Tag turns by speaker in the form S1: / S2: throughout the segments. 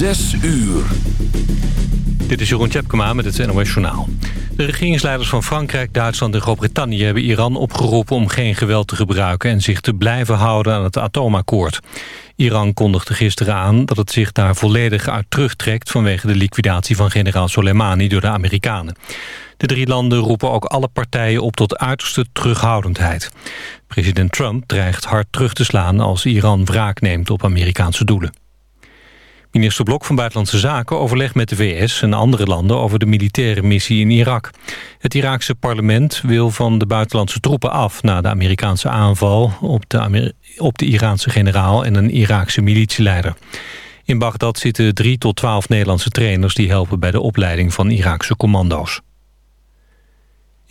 S1: Zes uur.
S2: Dit is Jeroen Tjepkema met het NOS Journaal. De regeringsleiders van Frankrijk, Duitsland en Groot-Brittannië... hebben Iran opgeroepen om geen geweld te gebruiken... en zich te blijven houden aan het atoomakkoord. Iran kondigde gisteren aan dat het zich daar volledig uit terugtrekt... vanwege de liquidatie van generaal Soleimani door de Amerikanen. De drie landen roepen ook alle partijen op tot uiterste terughoudendheid. President Trump dreigt hard terug te slaan als Iran wraak neemt op Amerikaanse doelen. Minister Blok van Buitenlandse Zaken overlegt met de VS en andere landen over de militaire missie in Irak. Het Iraakse parlement wil van de buitenlandse troepen af na de Amerikaanse aanval op de, Iraanse generaal en een Iraakse militieleider. In Bagdad zitten 3 tot 12 Nederlandse trainers die helpen bij de opleiding van Iraakse commando's.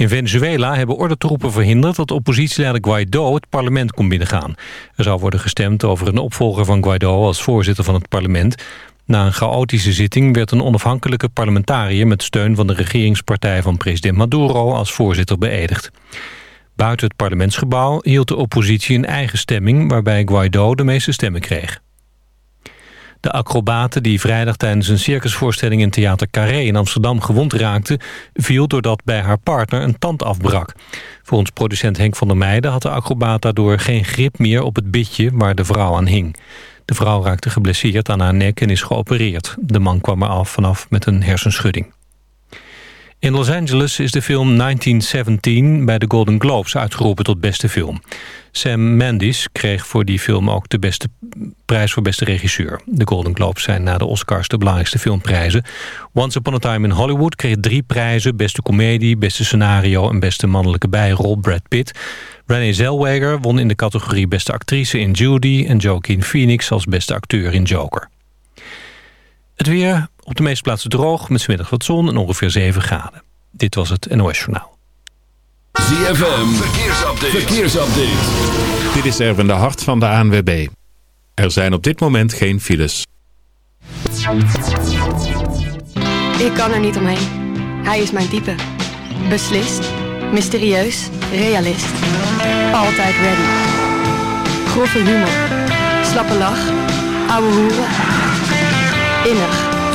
S2: In Venezuela hebben ordentroepen verhinderd dat oppositieleider Guaido het parlement kon binnengaan. Er zou worden gestemd over een opvolger van Guaido als voorzitter van het parlement. Na een chaotische zitting werd een onafhankelijke parlementariër met steun van de regeringspartij van president Maduro als voorzitter beëdigd. Buiten het parlementsgebouw hield de oppositie een eigen stemming waarbij Guaido de meeste stemmen kreeg. De acrobate die vrijdag tijdens een circusvoorstelling in Theater Carré in Amsterdam gewond raakte, viel doordat bij haar partner een tand afbrak. Volgens producent Henk van der Meijden had de acrobaat daardoor geen grip meer op het bitje waar de vrouw aan hing. De vrouw raakte geblesseerd aan haar nek en is geopereerd. De man kwam er af vanaf met een hersenschudding. In Los Angeles is de film 1917 bij de Golden Globes uitgeroepen tot beste film. Sam Mendes kreeg voor die film ook de beste prijs voor beste regisseur. De Golden Globes zijn na de Oscars de belangrijkste filmprijzen. Once Upon a Time in Hollywood kreeg drie prijzen. Beste comedie, beste scenario en beste mannelijke bijrol Brad Pitt. Renee Zellweger won in de categorie beste actrice in Judy... en Joaquin Phoenix als beste acteur in Joker. Het weer op de meeste plaatsen droog, met smiddag wat zon en ongeveer 7 graden. Dit was het NOS Journaal.
S1: ZFM, verkeersupdate. verkeersupdate.
S3: Dit is Erwin de Hart van de ANWB. Er zijn op dit moment geen files.
S4: Ik kan er niet omheen. Hij is mijn type. Beslist, mysterieus, realist. Altijd ready. Grove humor. Slappe lach. Ouwe hoeren. Innig,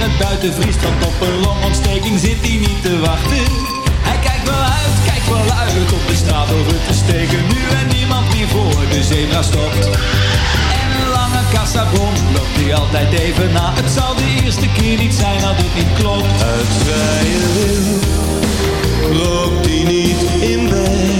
S5: wanneer het buiten op een longontsteking zit hij niet te wachten. Hij kijkt wel uit, kijkt wel uit op de straat over te steken, nu en niemand meer voor de zebra stopt. En een lange kassabon loopt hij altijd even na. Het zal de eerste keer niet zijn dat het niet klopt.
S6: Uit vrije wil rookt hij niet in bed.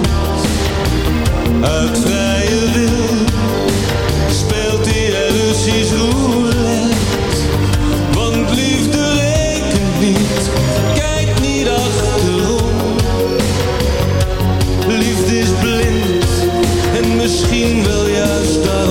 S6: Uit vrije wil speelt hij er Russisch roulette. Want liefde rekent niet, kijk niet achterom. Liefde is blind en misschien wel juist daarom.